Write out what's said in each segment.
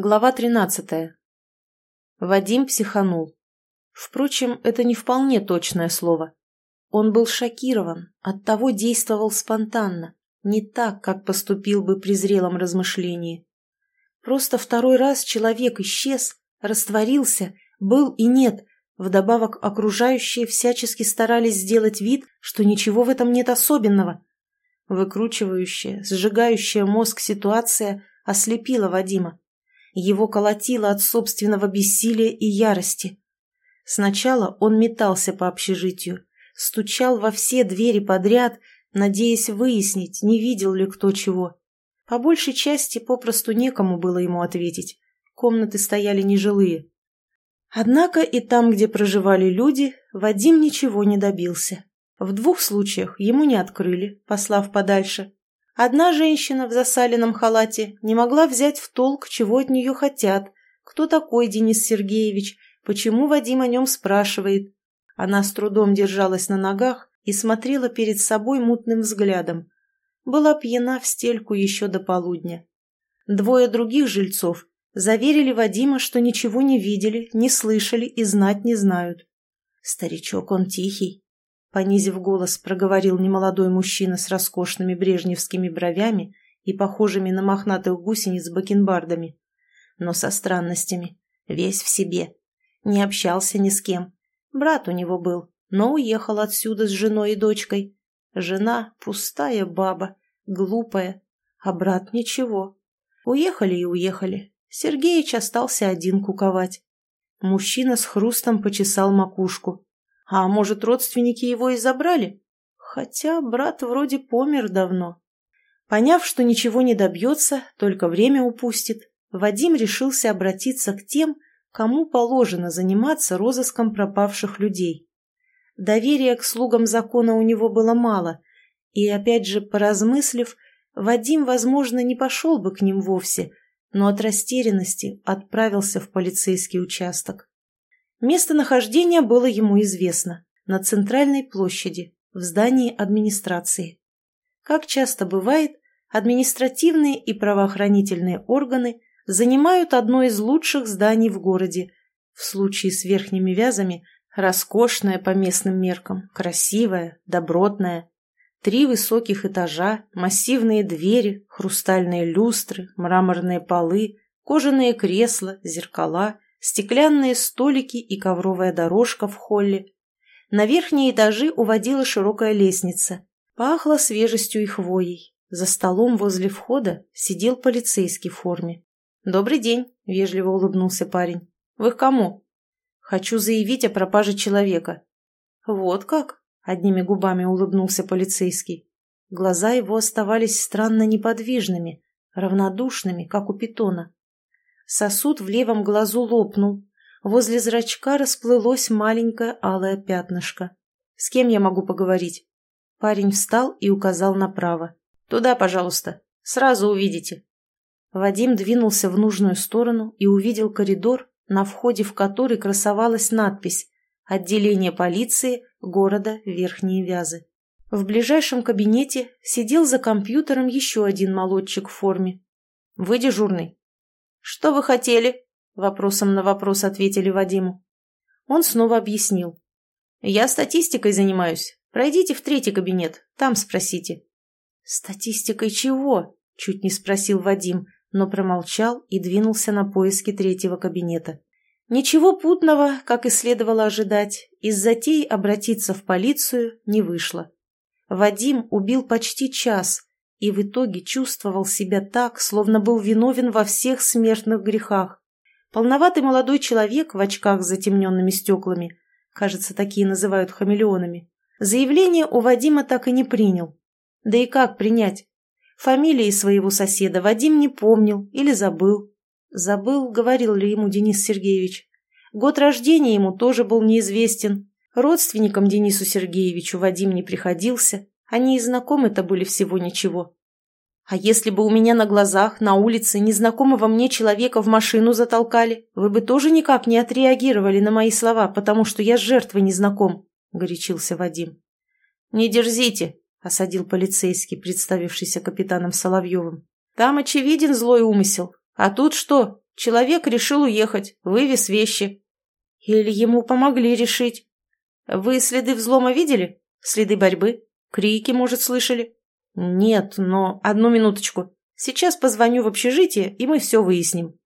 Глава 13. Вадим психанул. Впрочем, это не вполне точное слово. Он был шокирован, оттого действовал спонтанно, не так, как поступил бы при зрелом размышлении. Просто второй раз человек исчез, растворился, был и нет, вдобавок окружающие всячески старались сделать вид, что ничего в этом нет особенного. Выкручивающая, сжигающая мозг ситуация ослепила Вадима. Его колотило от собственного бессилия и ярости. Сначала он метался по общежитию, стучал во все двери подряд, надеясь выяснить, не видел ли кто чего. По большей части попросту некому было ему ответить. Комнаты стояли нежилые. Однако и там, где проживали люди, Вадим ничего не добился. В двух случаях ему не открыли, послав подальше. Одна женщина в засаленном халате не могла взять в толк, чего от нее хотят, кто такой Денис Сергеевич, почему Вадим о нем спрашивает. Она с трудом держалась на ногах и смотрела перед собой мутным взглядом. Была пьяна в стельку еще до полудня. Двое других жильцов заверили Вадима, что ничего не видели, не слышали и знать не знают. Старичок он тихий, Понизив голос, проговорил немолодой мужчина с роскошными брежневскими бровями и похожими на мохнатых гусениц бакенбардами. Но со странностями. Весь в себе. Не общался ни с кем. Брат у него был, но уехал отсюда с женой и дочкой. Жена — пустая баба, глупая, а брат — ничего. Уехали и уехали. Сергеич остался один куковать. Мужчина с хрустом почесал макушку. А может, родственники его и забрали? Хотя брат вроде помер давно. Поняв, что ничего не добьется, только время упустит, Вадим решился обратиться к тем, кому положено заниматься розыском пропавших людей. Доверия к слугам закона у него было мало, и, опять же, поразмыслив, Вадим, возможно, не пошел бы к ним вовсе, но от растерянности отправился в полицейский участок. Местонахождение было ему известно – на центральной площади, в здании администрации. Как часто бывает, административные и правоохранительные органы занимают одно из лучших зданий в городе. В случае с верхними вязами – роскошное по местным меркам, красивое, добротное. Три высоких этажа, массивные двери, хрустальные люстры, мраморные полы, кожаные кресла, зеркала – стеклянные столики и ковровая дорожка в холле. На верхние этажи уводила широкая лестница. Пахло свежестью и хвоей. За столом возле входа сидел полицейский в форме. «Добрый день», — вежливо улыбнулся парень. «Вы к кому?» «Хочу заявить о пропаже человека». «Вот как?» — одними губами улыбнулся полицейский. Глаза его оставались странно неподвижными, равнодушными, как у питона. Сосуд в левом глазу лопнул. Возле зрачка расплылось маленькое алое пятнышко. «С кем я могу поговорить?» Парень встал и указал направо. «Туда, пожалуйста. Сразу увидите». Вадим двинулся в нужную сторону и увидел коридор, на входе в который красовалась надпись «Отделение полиции города Верхние Вязы». В ближайшем кабинете сидел за компьютером еще один молодчик в форме. «Вы дежурный?» «Что вы хотели?» – вопросом на вопрос ответили Вадиму. Он снова объяснил. «Я статистикой занимаюсь. Пройдите в третий кабинет, там спросите». «Статистикой чего?» – чуть не спросил Вадим, но промолчал и двинулся на поиски третьего кабинета. Ничего путного, как и следовало ожидать, из затей обратиться в полицию не вышло. Вадим убил почти час, и в итоге чувствовал себя так, словно был виновен во всех смертных грехах. Полноватый молодой человек в очках с затемненными стеклами, кажется, такие называют хамелеонами, заявление у Вадима так и не принял. Да и как принять? Фамилии своего соседа Вадим не помнил или забыл. Забыл, говорил ли ему Денис Сергеевич. Год рождения ему тоже был неизвестен. Родственником Денису Сергеевичу Вадим не приходился. Они и знакомы-то были всего ничего. А если бы у меня на глазах, на улице, незнакомого мне человека в машину затолкали, вы бы тоже никак не отреагировали на мои слова, потому что я с жертвой не знаком, — горячился Вадим. — Не дерзите, — осадил полицейский, представившийся капитаном Соловьевым. — Там очевиден злой умысел. А тут что? Человек решил уехать, вывез вещи. Или ему помогли решить. Вы следы взлома видели? Следы борьбы? Крики, может, слышали? Нет, но одну минуточку. Сейчас позвоню в общежитие, и мы все выясним.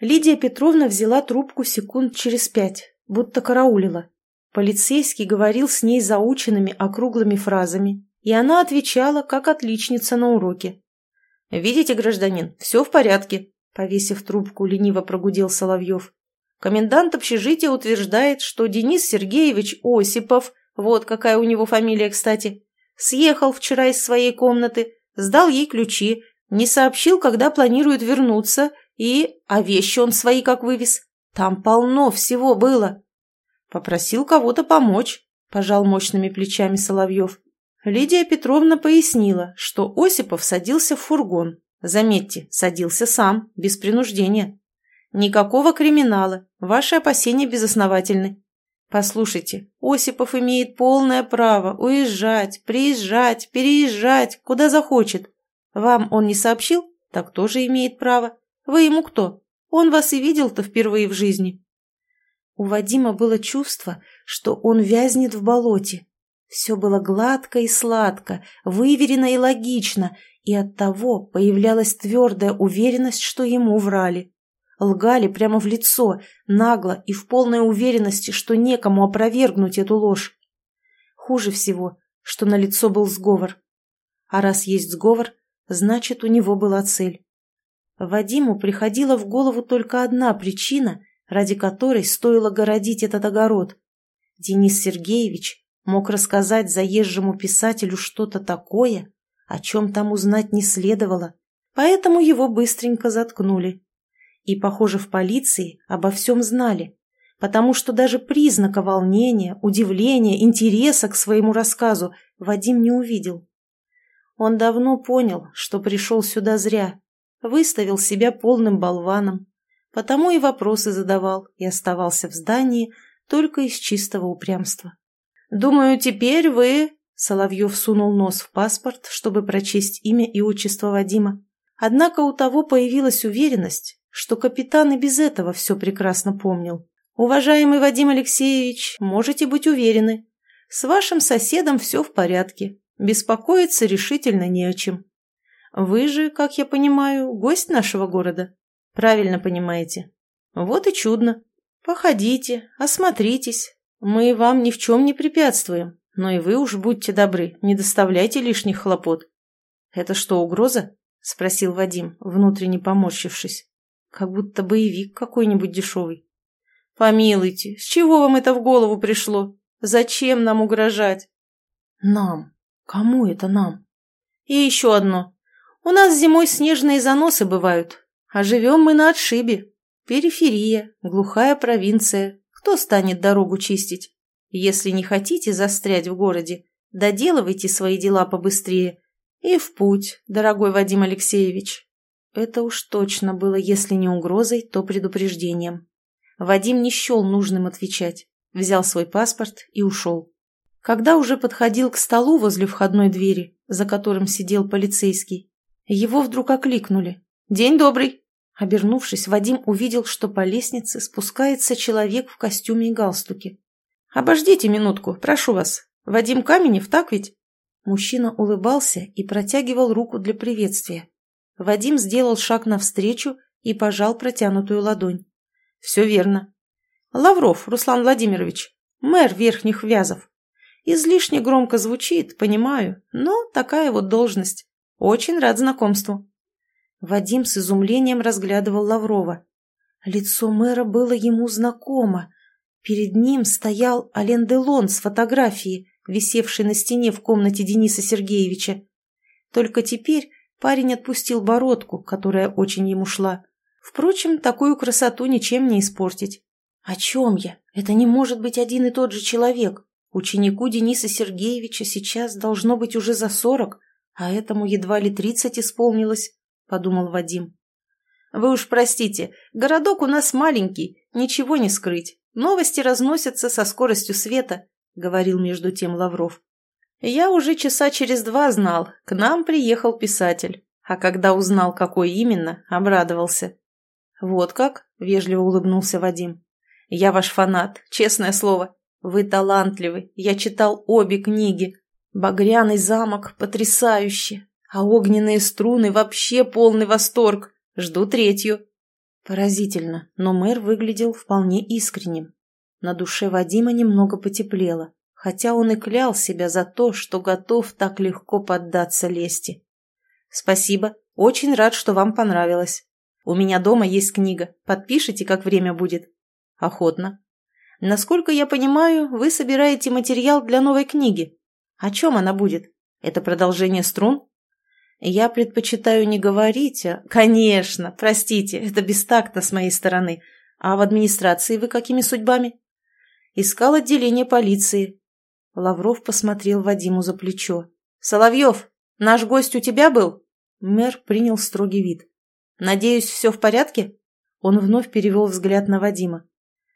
Лидия Петровна взяла трубку секунд через пять, будто караулила. Полицейский говорил с ней заученными округлыми фразами, и она отвечала, как отличница на уроке. «Видите, гражданин, все в порядке», — повесив трубку, лениво прогудел Соловьев. «Комендант общежития утверждает, что Денис Сергеевич Осипов, вот какая у него фамилия, кстати, съехал вчера из своей комнаты, сдал ей ключи, не сообщил, когда планирует вернуться, и... А вещи он свои как вывез. Там полно всего было. Попросил кого-то помочь, пожал мощными плечами Соловьев. Лидия Петровна пояснила, что Осипов садился в фургон. Заметьте, садился сам, без принуждения. Никакого криминала, ваши опасения безосновательны. Послушайте, Осипов имеет полное право уезжать, приезжать, переезжать, куда захочет. Вам он не сообщил? Так тоже имеет право. Вы ему кто? Он вас и видел-то впервые в жизни. У Вадима было чувство, что он вязнет в болоте. Все было гладко и сладко, выверено и логично, и оттого появлялась твердая уверенность, что ему врали. Лгали прямо в лицо, нагло и в полной уверенности, что некому опровергнуть эту ложь. Хуже всего, что на лицо был сговор. А раз есть сговор, значит, у него была цель. Вадиму приходила в голову только одна причина, ради которой стоило городить этот огород. Денис Сергеевич мог рассказать заезжему писателю что-то такое, о чем там узнать не следовало, поэтому его быстренько заткнули. И, похоже, в полиции обо всем знали, потому что даже признака волнения, удивления, интереса к своему рассказу Вадим не увидел. Он давно понял, что пришел сюда зря, выставил себя полным болваном, потому и вопросы задавал и оставался в здании только из чистого упрямства. «Думаю, теперь вы...» Соловьев сунул нос в паспорт, чтобы прочесть имя и отчество Вадима. Однако у того появилась уверенность, что капитан и без этого все прекрасно помнил. «Уважаемый Вадим Алексеевич, можете быть уверены, с вашим соседом все в порядке, беспокоиться решительно не о чем. Вы же, как я понимаю, гость нашего города?» Правильно понимаете. Вот и чудно. Походите, осмотритесь. Мы вам ни в чем не препятствуем. Но и вы уж будьте добры, не доставляйте лишних хлопот. Это что, угроза? Спросил Вадим, внутренне поморщившись. Как будто боевик какой-нибудь дешевый. Помилуйте, с чего вам это в голову пришло? Зачем нам угрожать? Нам? Кому это нам? И еще одно. У нас зимой снежные заносы бывают, а живем мы на отшибе. Периферия, глухая провинция. Кто станет дорогу чистить? Если не хотите застрять в городе, доделывайте свои дела побыстрее. И в путь, дорогой Вадим Алексеевич. Это уж точно было, если не угрозой, то предупреждением. Вадим не счел нужным отвечать. Взял свой паспорт и ушел. Когда уже подходил к столу возле входной двери, за которым сидел полицейский, его вдруг окликнули. «День добрый!» Обернувшись, Вадим увидел, что по лестнице спускается человек в костюме и галстуке. «Обождите минутку, прошу вас. Вадим Каменев, так ведь?» Мужчина улыбался и протягивал руку для приветствия. Вадим сделал шаг навстречу и пожал протянутую ладонь. «Все верно. Лавров Руслан Владимирович, мэр Верхних Вязов. Излишне громко звучит, понимаю, но такая вот должность. Очень рад знакомству». Вадим с изумлением разглядывал Лаврова. Лицо мэра было ему знакомо. Перед ним стоял Ален Делон с фотографией, висевшей на стене в комнате Дениса Сергеевича. Только теперь парень отпустил бородку, которая очень ему шла. Впрочем, такую красоту ничем не испортить. О чем я? Это не может быть один и тот же человек. Ученику Дениса Сергеевича сейчас должно быть уже за сорок, а этому едва ли тридцать исполнилось. — подумал Вадим. «Вы уж простите, городок у нас маленький, ничего не скрыть. Новости разносятся со скоростью света», — говорил между тем Лавров. «Я уже часа через два знал, к нам приехал писатель, а когда узнал, какой именно, обрадовался. «Вот как?» – вежливо улыбнулся Вадим. «Я ваш фанат, честное слово. Вы талантливы, я читал обе книги. Багряный замок потрясающе, а огненные струны вообще полный восторг. Жду третью». Поразительно, но мэр выглядел вполне искренним. На душе Вадима немного потеплело, хотя он и клял себя за то, что готов так легко поддаться лести. «Спасибо, очень рад, что вам понравилось. У меня дома есть книга. Подпишите, как время будет. Охотно. Насколько я понимаю, вы собираете материал для новой книги. О чем она будет? Это продолжение струн? Я предпочитаю не говорить, а... Конечно, простите, это бестактно с моей стороны. А в администрации вы какими судьбами? Искал отделение полиции. Лавров посмотрел Вадиму за плечо. Соловьев, наш гость у тебя был? Мэр принял строгий вид. «Надеюсь, все в порядке?» Он вновь перевел взгляд на Вадима.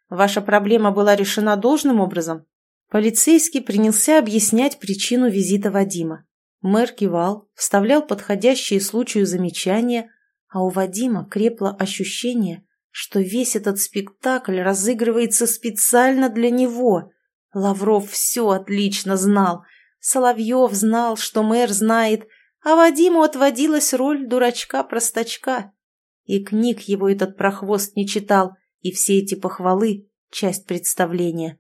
«Ваша проблема была решена должным образом?» Полицейский принялся объяснять причину визита Вадима. Мэр кивал, вставлял подходящие случаю замечания, а у Вадима крепло ощущение, что весь этот спектакль разыгрывается специально для него. Лавров все отлично знал. Соловьев знал, что мэр знает, а Вадиму отводилась роль дурачка-простачка. И книг его этот прохвост не читал, и все эти похвалы — часть представления.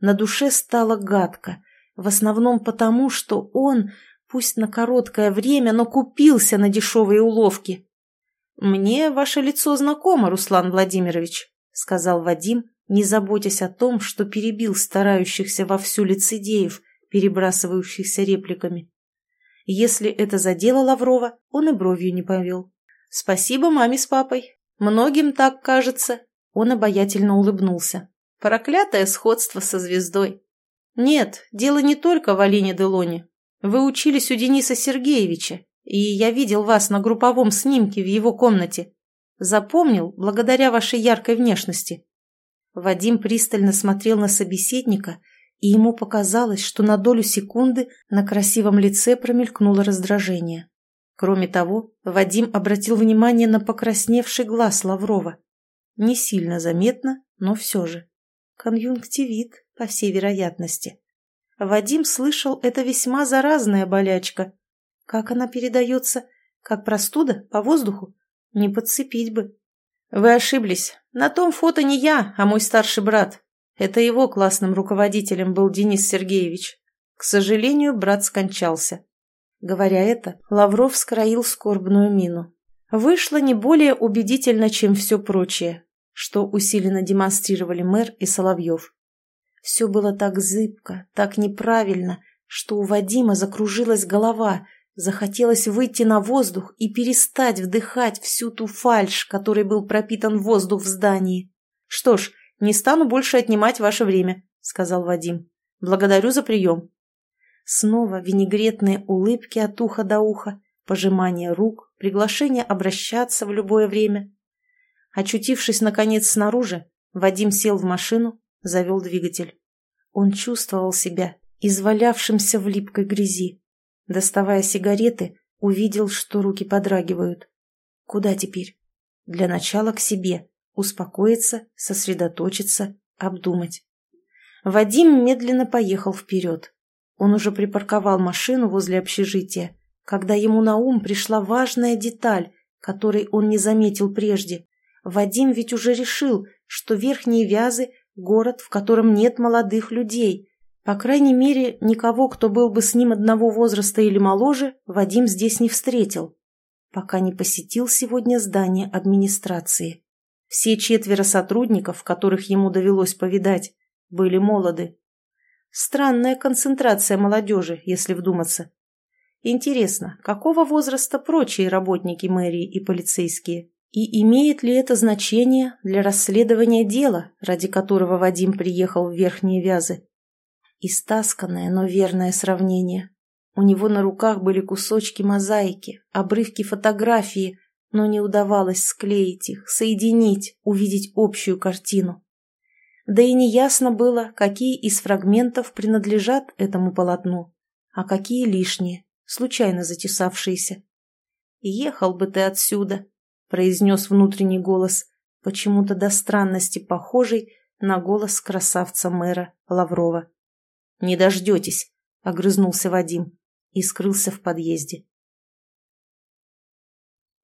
На душе стало гадко, в основном потому, что он, пусть на короткое время, но купился на дешевые уловки. «Мне ваше лицо знакомо, Руслан Владимирович», — сказал Вадим, не заботясь о том, что перебил старающихся вовсю лицедеев, перебрасывающихся репликами. Если это задело Лаврова, он и бровью не повел. «Спасибо маме с папой. Многим так кажется». Он обаятельно улыбнулся. «Проклятое сходство со звездой». «Нет, дело не только в Алине Делоне. Вы учились у Дениса Сергеевича, и я видел вас на групповом снимке в его комнате. Запомнил благодаря вашей яркой внешности». Вадим пристально смотрел на собеседника и ему показалось, что на долю секунды на красивом лице промелькнуло раздражение. Кроме того, Вадим обратил внимание на покрасневший глаз Лаврова. Не сильно заметно, но все же. Конъюнктивит, по всей вероятности. Вадим слышал, это весьма заразная болячка. Как она передается? Как простуда? По воздуху? Не подцепить бы. Вы ошиблись. На том фото не я, а мой старший брат. Это его классным руководителем был Денис Сергеевич. К сожалению, брат скончался. Говоря это, Лавров скроил скорбную мину. Вышло не более убедительно, чем все прочее, что усиленно демонстрировали мэр и Соловьев. Все было так зыбко, так неправильно, что у Вадима закружилась голова, захотелось выйти на воздух и перестать вдыхать всю ту фальшь, которой был пропитан воздух в здании. Что ж, «Не стану больше отнимать ваше время», — сказал Вадим. «Благодарю за прием». Снова винегретные улыбки от уха до уха, пожимание рук, приглашение обращаться в любое время. Очутившись, наконец, снаружи, Вадим сел в машину, завел двигатель. Он чувствовал себя извалявшимся в липкой грязи. Доставая сигареты, увидел, что руки подрагивают. Куда теперь? Для начала к себе, успокоиться, сосредоточиться, обдумать. Вадим медленно поехал вперед. Он уже припарковал машину возле общежития, когда ему на ум пришла важная деталь, которой он не заметил прежде. Вадим ведь уже решил, что Верхние Вязы – город, в котором нет молодых людей. По крайней мере, никого, кто был бы с ним одного возраста или моложе, Вадим здесь не встретил, пока не посетил сегодня здание администрации. Все четверо сотрудников, которых ему довелось повидать, были молоды. Странная концентрация молодежи, если вдуматься. Интересно, какого возраста прочие работники мэрии и полицейские? И имеет ли это значение для расследования дела, ради которого Вадим приехал в Верхние Вязы? Истасканное, но верное сравнение. У него на руках были кусочки мозаики, обрывки фотографии, но не удавалось склеить их, соединить, увидеть общую картину. Да и неясно было, какие из фрагментов принадлежат этому полотну, а какие лишние, случайно затесавшиеся. «Ехал бы ты отсюда», — произнес внутренний голос, почему-то до странности похожий на голос красавца-мэра Лаврова. «Не дождетесь», — огрызнулся Вадим и скрылся в подъезде.